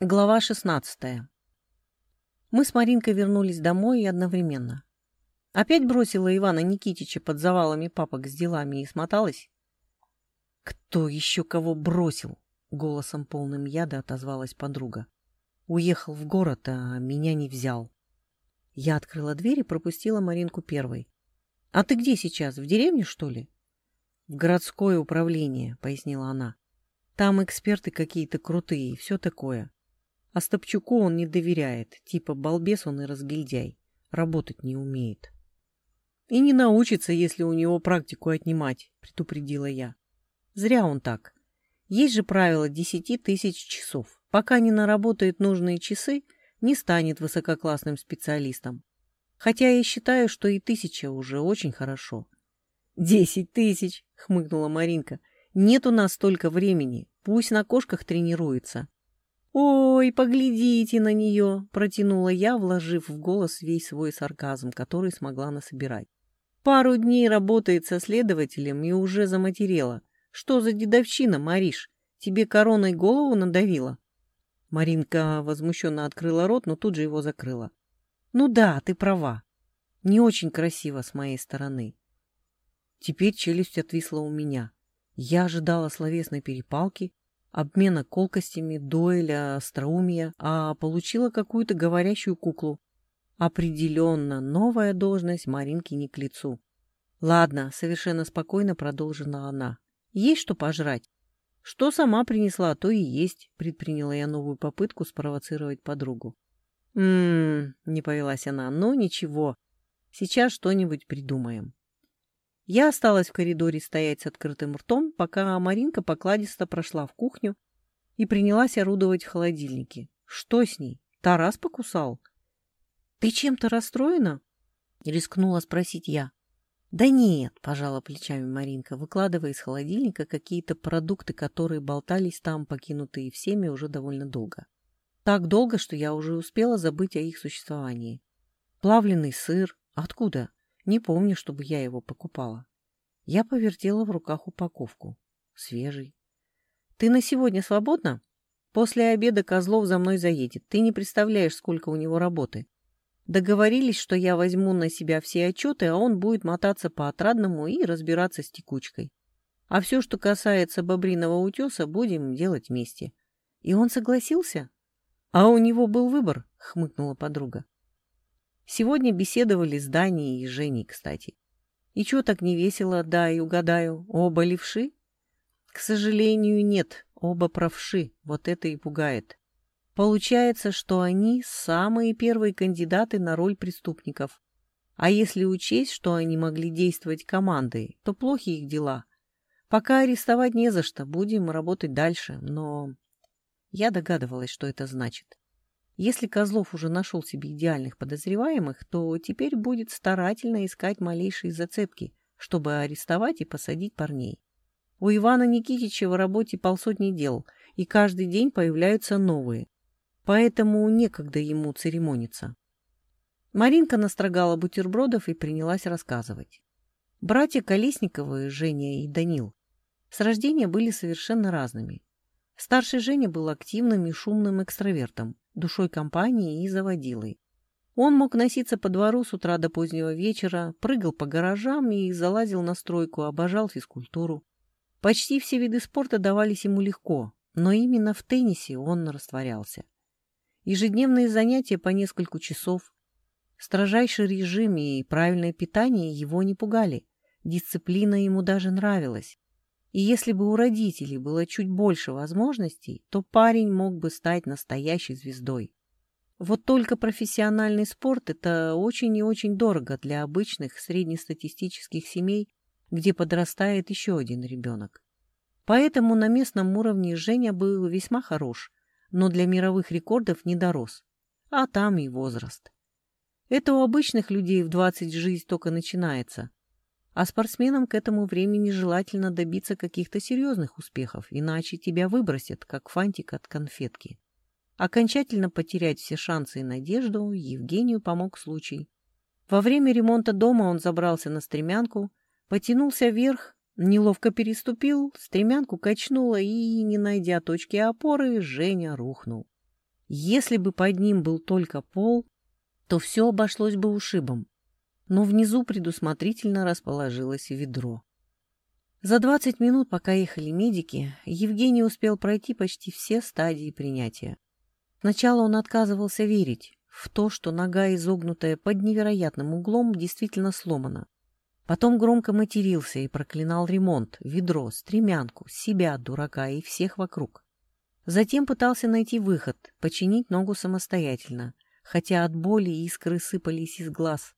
Глава 16. Мы с Маринкой вернулись домой и одновременно. Опять бросила Ивана Никитича под завалами папок с делами и смоталась? Кто еще кого бросил? Голосом полным яда отозвалась подруга. Уехал в город, а меня не взял. Я открыла дверь и пропустила Маринку первой. «А ты где сейчас? В деревне, что ли?» «В городское управление», — пояснила она. «Там эксперты какие-то крутые и все такое. А Стопчуку он не доверяет, типа балбес он и разгильдяй, работать не умеет. И не научится, если у него практику отнимать, предупредила я. Зря он так. Есть же правило десяти тысяч часов. Пока не наработает нужные часы, не станет высококлассным специалистом. Хотя я считаю, что и тысяча уже очень хорошо. «Десять тысяч!» — хмыкнула Маринка. «Нет у нас столько времени. Пусть на кошках тренируется. «Ой, поглядите на нее!» — протянула я, вложив в голос весь свой сарказм, который смогла насобирать. «Пару дней работает со следователем и уже заматерела. Что за дедовщина, Мариш? Тебе короной голову надавила?» Маринка возмущенно открыла рот, но тут же его закрыла. «Ну да, ты права. Не очень красиво с моей стороны». Теперь челюсть отвисла у меня. Я ожидала словесной перепалки, обмена колкостями, дуэля, остроумия, а получила какую-то говорящую куклу. Определенно, новая должность Маринке не к лицу. Ладно, совершенно спокойно продолжила она. Есть что пожрать? Что сама принесла, то и есть, предприняла я новую попытку спровоцировать подругу. «М-м-м», не повелась она, ну ничего, сейчас что-нибудь придумаем. Я осталась в коридоре стоять с открытым ртом, пока Маринка покладисто прошла в кухню и принялась орудовать в холодильнике. Что с ней? Тарас покусал? «Ты чем-то расстроена?» — рискнула спросить я. «Да нет», — пожала плечами Маринка, выкладывая из холодильника какие-то продукты, которые болтались там, покинутые всеми уже довольно долго. Так долго, что я уже успела забыть о их существовании. Плавленый сыр. Откуда? Не помню, чтобы я его покупала. Я повертела в руках упаковку. Свежий. Ты на сегодня свободна? После обеда Козлов за мной заедет. Ты не представляешь, сколько у него работы. Договорились, что я возьму на себя все отчеты, а он будет мотаться по отрадному и разбираться с текучкой. А все, что касается бобриного утеса, будем делать вместе. И он согласился? А у него был выбор, хмыкнула подруга. Сегодня беседовали с Данией и Женей, кстати. И чего так не весело, да, и угадаю, оба левши? К сожалению, нет, оба правши, вот это и пугает. Получается, что они самые первые кандидаты на роль преступников. А если учесть, что они могли действовать командой, то плохи их дела. Пока арестовать не за что, будем работать дальше, но... Я догадывалась, что это значит. Если Козлов уже нашел себе идеальных подозреваемых, то теперь будет старательно искать малейшие зацепки, чтобы арестовать и посадить парней. У Ивана Никитича в работе полсотни дел, и каждый день появляются новые. Поэтому некогда ему церемониться. Маринка настрогала бутербродов и принялась рассказывать. Братья Колесниковы, Женя и Данил, с рождения были совершенно разными. Старший Женя был активным и шумным экстравертом, душой компании и заводилой. Он мог носиться по двору с утра до позднего вечера, прыгал по гаражам и залазил на стройку, обожал физкультуру. Почти все виды спорта давались ему легко, но именно в теннисе он растворялся. Ежедневные занятия по несколько часов, строжайший режим и правильное питание его не пугали. Дисциплина ему даже нравилась. И если бы у родителей было чуть больше возможностей, то парень мог бы стать настоящей звездой. Вот только профессиональный спорт – это очень и очень дорого для обычных среднестатистических семей, где подрастает еще один ребенок. Поэтому на местном уровне Женя был весьма хорош, но для мировых рекордов не дорос. А там и возраст. Это у обычных людей в 20 жизнь только начинается, а спортсменам к этому времени желательно добиться каких-то серьезных успехов, иначе тебя выбросят, как фантик от конфетки. Окончательно потерять все шансы и надежду Евгению помог случай. Во время ремонта дома он забрался на стремянку, потянулся вверх, неловко переступил, стремянку качнуло и, не найдя точки опоры, Женя рухнул. Если бы под ним был только пол, то все обошлось бы ушибом. Но внизу предусмотрительно расположилось ведро. За 20 минут, пока ехали медики, Евгений успел пройти почти все стадии принятия. Сначала он отказывался верить в то, что нога, изогнутая под невероятным углом, действительно сломана. Потом громко матерился и проклинал ремонт, ведро, стремянку, себя, дурака и всех вокруг. Затем пытался найти выход, починить ногу самостоятельно, хотя от боли искры сыпались из глаз.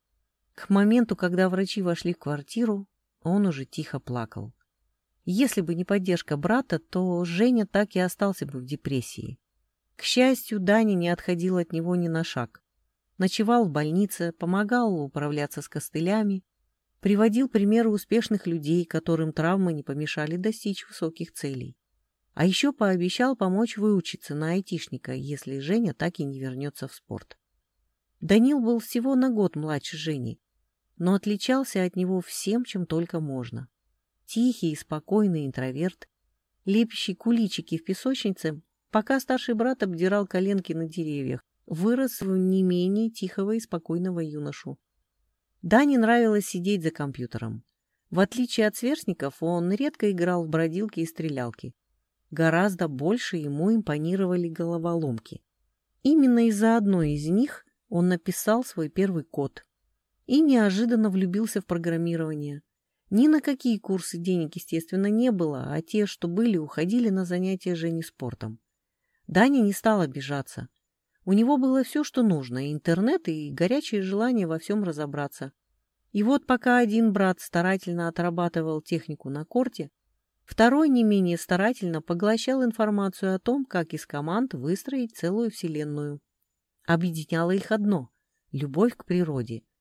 К моменту, когда врачи вошли в квартиру, он уже тихо плакал. Если бы не поддержка брата, то Женя так и остался бы в депрессии. К счастью, Даня не отходил от него ни на шаг. Ночевал в больнице, помогал управляться с костылями, приводил примеры успешных людей, которым травмы не помешали достичь высоких целей. А еще пообещал помочь выучиться на айтишника, если Женя так и не вернется в спорт. Данил был всего на год младше Жени, но отличался от него всем, чем только можно. Тихий и спокойный интроверт, лепящий куличики в песочнице, пока старший брат обдирал коленки на деревьях, вырос в не менее тихого и спокойного юношу. Дане нравилось сидеть за компьютером. В отличие от сверстников, он редко играл в бродилки и стрелялки. Гораздо больше ему импонировали головоломки. Именно из-за одной из них он написал свой первый код и неожиданно влюбился в программирование. Ни на какие курсы денег, естественно, не было, а те, что были, уходили на занятия Жени спортом. Даня не стал обижаться. У него было все, что нужно, и интернет, и горячее желание во всем разобраться. И вот пока один брат старательно отрабатывал технику на корте, второй не менее старательно поглощал информацию о том, как из команд выстроить целую вселенную. Объединяло их одно — любовь к природе —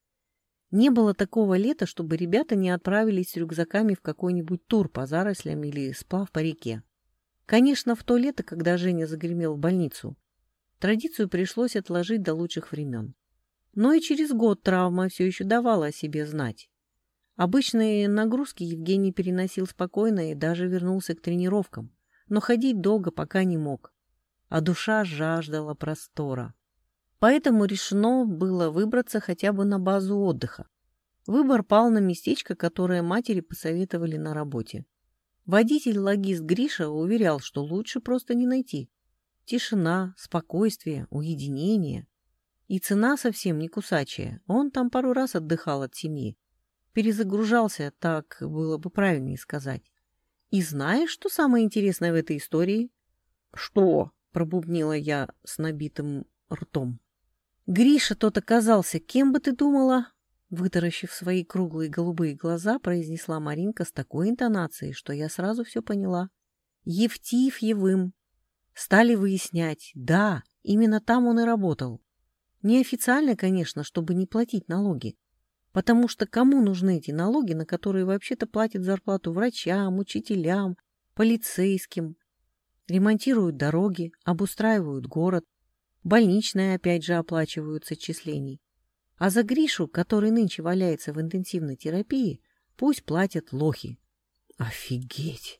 не было такого лета, чтобы ребята не отправились с рюкзаками в какой-нибудь тур по зарослям или сплав по реке. Конечно, в то лето, когда Женя загремел в больницу, традицию пришлось отложить до лучших времен. Но и через год травма все еще давала о себе знать. Обычные нагрузки Евгений переносил спокойно и даже вернулся к тренировкам, но ходить долго пока не мог, а душа жаждала простора. Поэтому решено было выбраться хотя бы на базу отдыха. Выбор пал на местечко, которое матери посоветовали на работе. Водитель-логист Гриша уверял, что лучше просто не найти. Тишина, спокойствие, уединение. И цена совсем не кусачая. Он там пару раз отдыхал от семьи. Перезагружался, так было бы правильнее сказать. И знаешь, что самое интересное в этой истории? — Что? — пробубнила я с набитым ртом. Гриша тот оказался, кем бы ты думала? Вытаращив свои круглые голубые глаза, произнесла Маринка с такой интонацией, что я сразу все поняла. Евтифьевым. Стали выяснять. Да, именно там он и работал. Неофициально, конечно, чтобы не платить налоги. Потому что кому нужны эти налоги, на которые вообще-то платят зарплату врачам, учителям, полицейским? Ремонтируют дороги, обустраивают город, Больничные опять же оплачивают с отчислений. А за Гришу, который нынче валяется в интенсивной терапии, пусть платят лохи. Офигеть!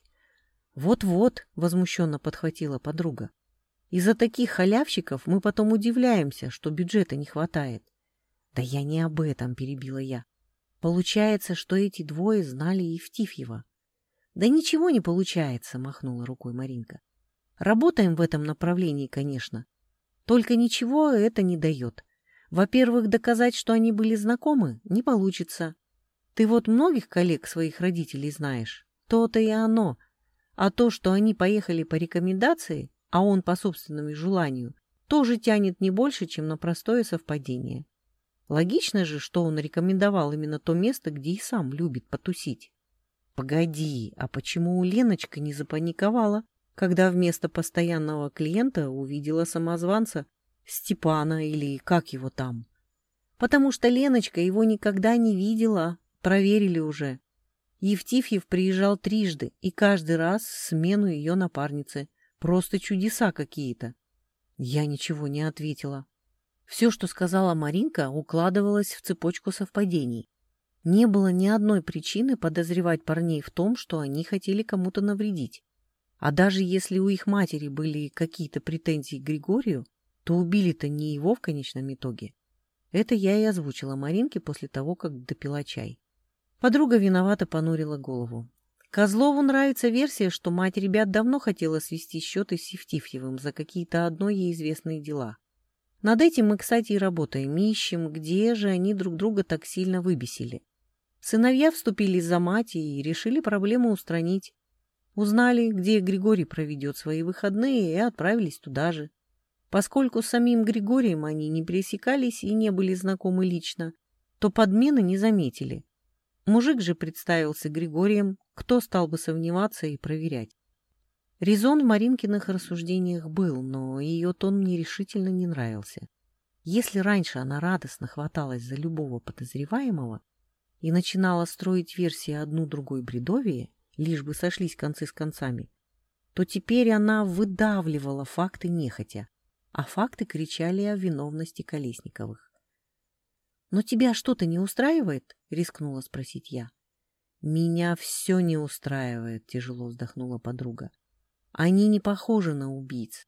Вот-вот, возмущенно подхватила подруга. Из-за таких халявщиков мы потом удивляемся, что бюджета не хватает. Да я не об этом, перебила я. Получается, что эти двое знали Евтифьева. Да ничего не получается, махнула рукой Маринка. Работаем в этом направлении, конечно, только ничего это не дает. Во-первых, доказать, что они были знакомы, не получится. Ты вот многих коллег своих родителей знаешь. То-то и оно. А то, что они поехали по рекомендации, а он по собственному желанию, тоже тянет не больше, чем на простое совпадение. Логично же, что он рекомендовал именно то место, где и сам любит потусить. Погоди, а почему Леночка не запаниковала? Когда вместо постоянного клиента увидела самозванца Степана или как его там. Потому что Леночка его никогда не видела, проверили уже. Евтифьев приезжал трижды, и каждый раз смену ее напарницы. Просто чудеса какие-то. Я ничего не ответила. Все, что сказала Маринка, укладывалось в цепочку совпадений. Не было ни одной причины подозревать парней в том, что они хотели кому-то навредить. А даже если у их матери были какие-то претензии к Григорию, то убили-то не его в конечном итоге. Это я и озвучила Маринке после того, как допила чай. Подруга виновато понурила голову. Козлову нравится версия, что мать ребят давно хотела свести счеты с Евтифьевым за какие-то одно ей известные дела. Над этим мы, кстати, и работаем, ищем, где же они друг друга так сильно выбесили. Сыновья вступились за мать и решили проблему устранить. Узнали, где Григорий проведет свои выходные, и отправились туда же. Поскольку с самим Григорием они не пересекались и не были знакомы лично, то подмены не заметили. Мужик же представился Григорием, кто стал бы сомневаться и проверять. Резон в Маринкиных рассуждениях был, но ее тон мне решительно не нравился. Если раньше она радостно хваталась за любого подозреваемого и начинала строить версии одну другой бредовее, лишь бы сошлись концы с концами, то теперь она выдавливала факты нехотя, а факты кричали о виновности Колесниковых. «Но тебя что-то не устраивает?» — рискнула спросить я. «Меня все не устраивает», — тяжело вздохнула подруга. «Они не похожи на убийц.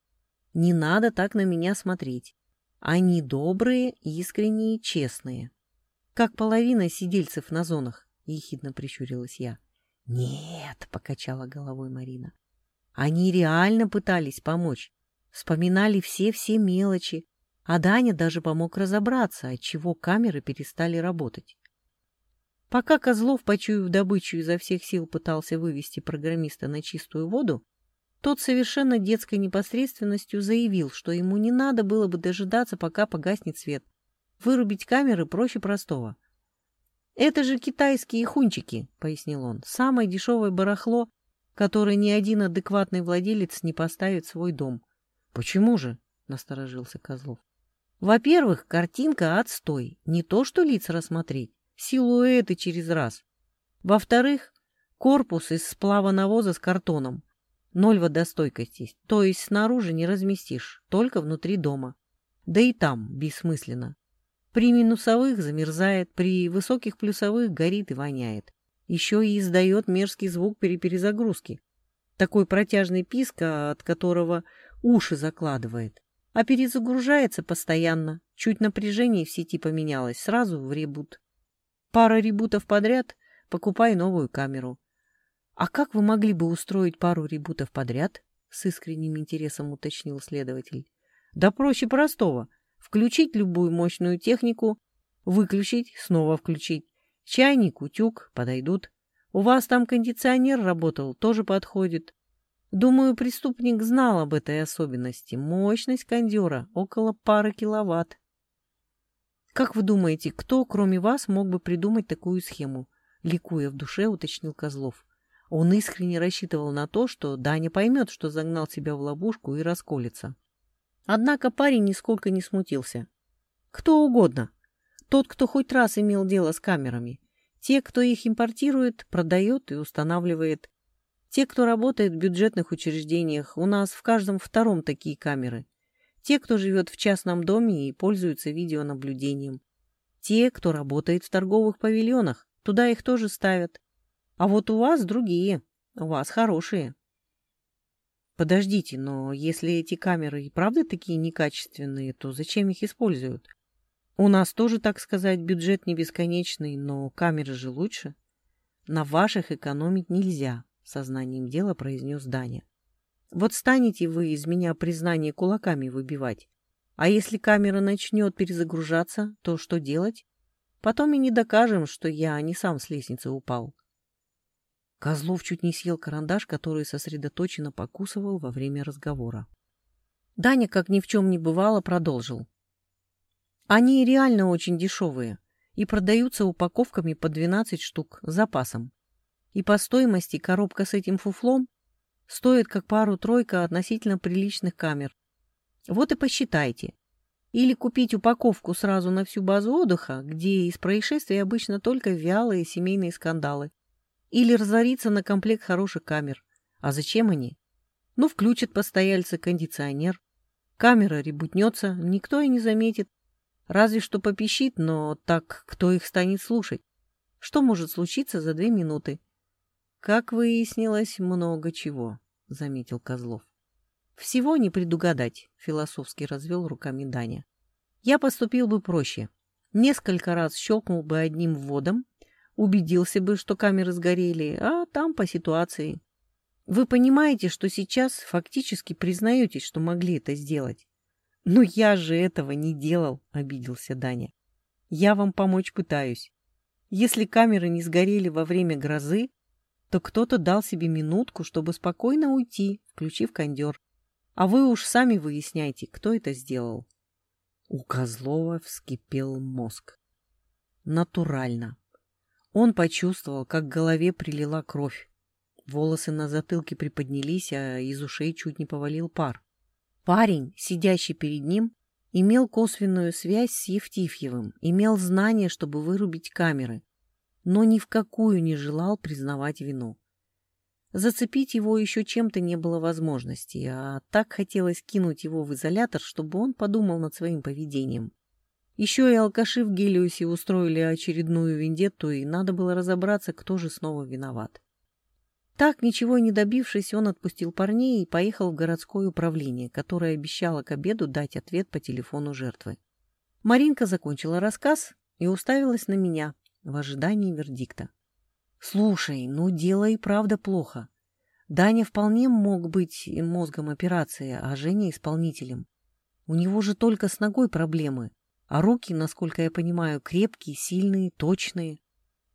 Не надо так на меня смотреть. Они добрые, искренние, честные. Как половина сидельцев на зонах», — ехидно прищурилась я. «Нет», — покачала головой Марина. «Они реально пытались помочь. Вспоминали все-все мелочи, а Даня даже помог разобраться, отчего камеры перестали работать. Пока Козлов, почуяв добычу, изо всех сил пытался вывести программиста на чистую воду, тот совершенно детской непосредственностью заявил, что ему не надо было бы дожидаться, пока погаснет свет. Вырубить камеры проще простого. «Это же китайские хунчики», — пояснил он, — «самое дешевое барахло, которое ни один адекватный владелец не поставит в свой дом». «Почему же?» — насторожился Козлов. «Во-первых, картинка отстой, не то что лица рассмотреть силуэты через раз. Во-вторых, корпус из сплава навоза с картоном. Ноль водостойкости, то есть снаружи не разместишь, только внутри дома. Да и там бессмысленно. При минусовых замерзает, при высоких плюсовых горит и воняет. Еще и издает мерзкий звук при перезагрузке. Такой протяжный писк, от которого уши закладывает. А перезагружается постоянно. Чуть напряжение в сети поменялось, сразу в ребут. Пара ребутов подряд, покупай новую камеру. А как вы могли бы устроить пару ребутов подряд? С искренним интересом уточнил следователь. Да проще простого. Включить любую мощную технику, выключить, снова включить. Чайник, утюг подойдут. У вас там кондиционер работал, тоже подходит. Думаю, преступник знал об этой особенности. Мощность кондера около пары киловатт. «Как вы думаете, кто, кроме вас, мог бы придумать такую схему?» Ликуя в душе, уточнил Козлов. Он искренне рассчитывал на то, что Даня поймет, что загнал себя в ловушку и расколется. Однако парень нисколько не смутился. Кто угодно. Тот, кто хоть раз имел дело с камерами. Те, кто их импортирует, продает и устанавливает. Те, кто работает в бюджетных учреждениях. У нас в каждом втором такие камеры. Те, кто живет в частном доме и пользуется видеонаблюдением. Те, кто работает в торговых павильонах, туда их тоже ставят. А вот у вас другие, у вас хорошие. Подождите, но если эти камеры и правда такие некачественные, то зачем их используют? У нас тоже, так сказать, бюджет не бесконечный, но камеры же лучше. На ваших экономить нельзя, сознанием дела произнес Даня. Вот станете вы из меня признание кулаками выбивать. А если камера начнет перезагружаться, то что делать? Потом и не докажем, что я не сам с лестницы упал. Козлов чуть не съел карандаш, который сосредоточенно покусывал во время разговора. Даня, как ни в чем не бывало, продолжил. Они реально очень дешевые и продаются упаковками по 12 штук с запасом. И по стоимости коробка с этим фуфлом стоит как пару-тройка относительно приличных камер. Вот и посчитайте. Или купить упаковку сразу на всю базу отдыха, где из происшествий обычно только вялые семейные скандалы. Или разориться на комплект хороших камер. А зачем они? Ну, включат постояльцы кондиционер. Камера ребутнется, никто и не заметит. Разве что попищит, но так кто их станет слушать? Что может случиться за две минуты? Как выяснилось, много чего, — заметил Козлов. Всего не предугадать, философски развел руками Даня. Я поступил бы проще. Несколько раз щелкнул бы одним вводом, убедился бы, что камеры сгорели, а там по ситуации. Вы понимаете, что сейчас фактически признаетесь, что могли это сделать. «Ну я же этого не делал», — обиделся Даня. «Я вам помочь пытаюсь. Если камеры не сгорели во время грозы, то кто-то дал себе минутку, чтобы спокойно уйти, включив кондер. А вы уж сами выясняйте, кто это сделал. У Козлова вскипел мозг. Натурально. Он почувствовал, как к голове прилила кровь. Волосы на затылке приподнялись, а из ушей чуть не повалил пар. Парень, сидящий перед ним, имел косвенную связь с Евтифьевым, имел знание, чтобы вырубить камеры, но ни в какую не желал признавать вину. Зацепить его еще чем-то не было возможности, а так хотелось кинуть его в изолятор, чтобы он подумал над своим поведением. Еще и алкаши в Гелиусе устроили очередную вендетту, и надо было разобраться, кто же снова виноват. Так, ничего не добившись, он отпустил парней и поехал в городское управление, которое обещало к обеду дать ответ по телефону жертвы. Маринка закончила рассказ и уставилась на меня в ожидании вердикта. Слушай, ну дело и правда плохо. Даня вполне мог быть мозгом операции, а Женя исполнителем. У него же только с ногой проблемы, а руки, насколько я понимаю, крепкие, сильные, точные.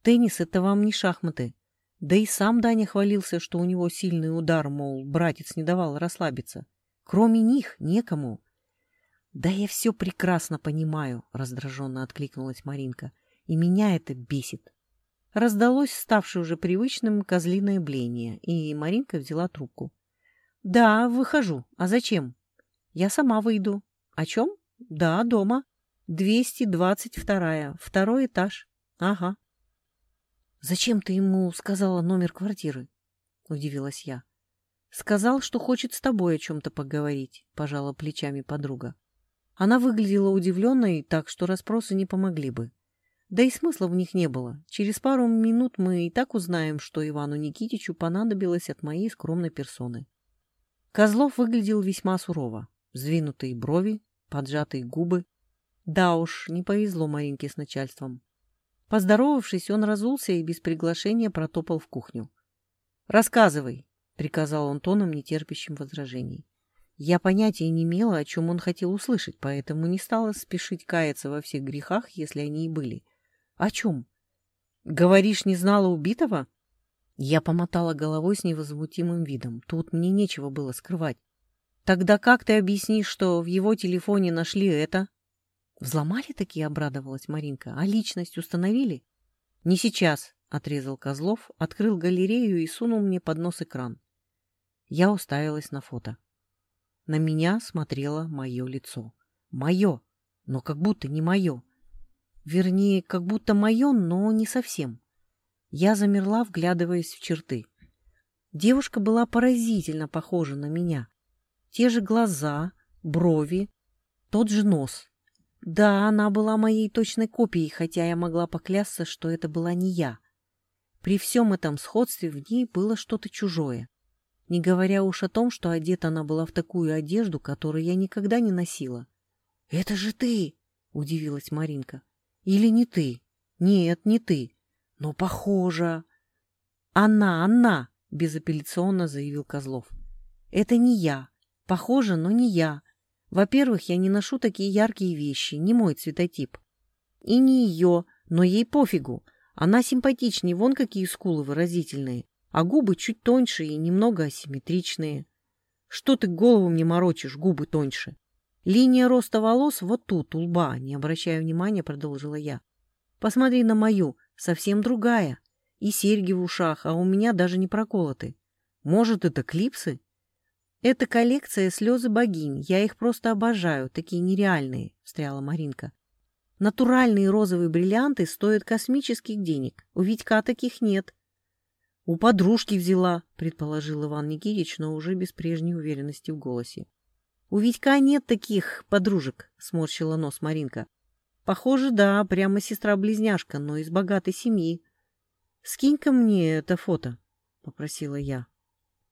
Теннис — это вам не шахматы. Да и сам Даня хвалился, что у него сильный удар, мол, братец не давал расслабиться. Кроме них некому. — Да я все прекрасно понимаю, — раздраженно откликнулась Маринка. — И меня это бесит. Раздалось ставшее уже привычным козлиное бление, и Маринка взяла трубку. — Да, выхожу. А зачем? — Я сама выйду. — О чем? — Да, дома. Двести двадцать вторая, второй этаж. — Ага. — Зачем ты ему сказала номер квартиры? — удивилась я. — Сказал, что хочет с тобой о чем-то поговорить, — пожала плечами подруга. Она выглядела удивленной, так что расспросы не помогли бы. — да и смысла в них не было. Через пару минут мы и так узнаем, что Ивану Никитичу понадобилось от моей скромной персоны. Козлов выглядел весьма сурово. Сдвинутые брови, поджатые губы. Да уж, не повезло Маринке с начальством. Поздоровавшись, он разулся и без приглашения протопал в кухню. «Рассказывай», — приказал он тоном, нетерпящим возражений. Я понятия не имела, о чем он хотел услышать, поэтому не стала спешить каяться во всех грехах, если они и были. О чем? Говоришь, не знала убитого? Я помотала головой с невозмутимым видом. Тут мне нечего было скрывать. Тогда как ты объяснишь, что в его телефоне нашли это? Взломали такие, обрадовалась Маринка. А личность установили? Не сейчас, отрезал Козлов, открыл галерею и сунул мне под нос экран. Я уставилась на фото. На меня смотрело мое лицо. Мое, но как будто не мое. Вернее, как будто мое, но не совсем. Я замерла, вглядываясь в черты. Девушка была поразительно похожа на меня. Те же глаза, брови, тот же нос. Да, она была моей точной копией, хотя я могла поклясться, что это была не я. При всем этом сходстве в ней было что-то чужое. Не говоря уж о том, что одета она была в такую одежду, которую я никогда не носила. — Это же ты! — удивилась Маринка. Или не ты? Нет, не ты. Но похоже. Она, она, безапелляционно заявил Козлов. Это не я. Похоже, но не я. Во-первых, я не ношу такие яркие вещи, не мой цветотип. И не ее, но ей пофигу. Она симпатичнее, вон какие скулы выразительные, а губы чуть тоньше и немного асимметричные. Что ты голову мне морочишь, губы тоньше? Линия роста волос вот тут, у лба, не обращая внимания, продолжила я. Посмотри на мою, совсем другая. И серьги в ушах, а у меня даже не проколоты. Может, это клипсы? Это коллекция слезы богинь. Я их просто обожаю, такие нереальные, встряла Маринка. Натуральные розовые бриллианты стоят космических денег. У Витька таких нет. У подружки взяла, предположил Иван Никитич, но уже без прежней уверенности в голосе. У Витька нет таких подружек, сморщила нос Маринка. Похоже, да, прямо сестра-близняшка, но из богатой семьи. Скинь-ка мне это фото, попросила я.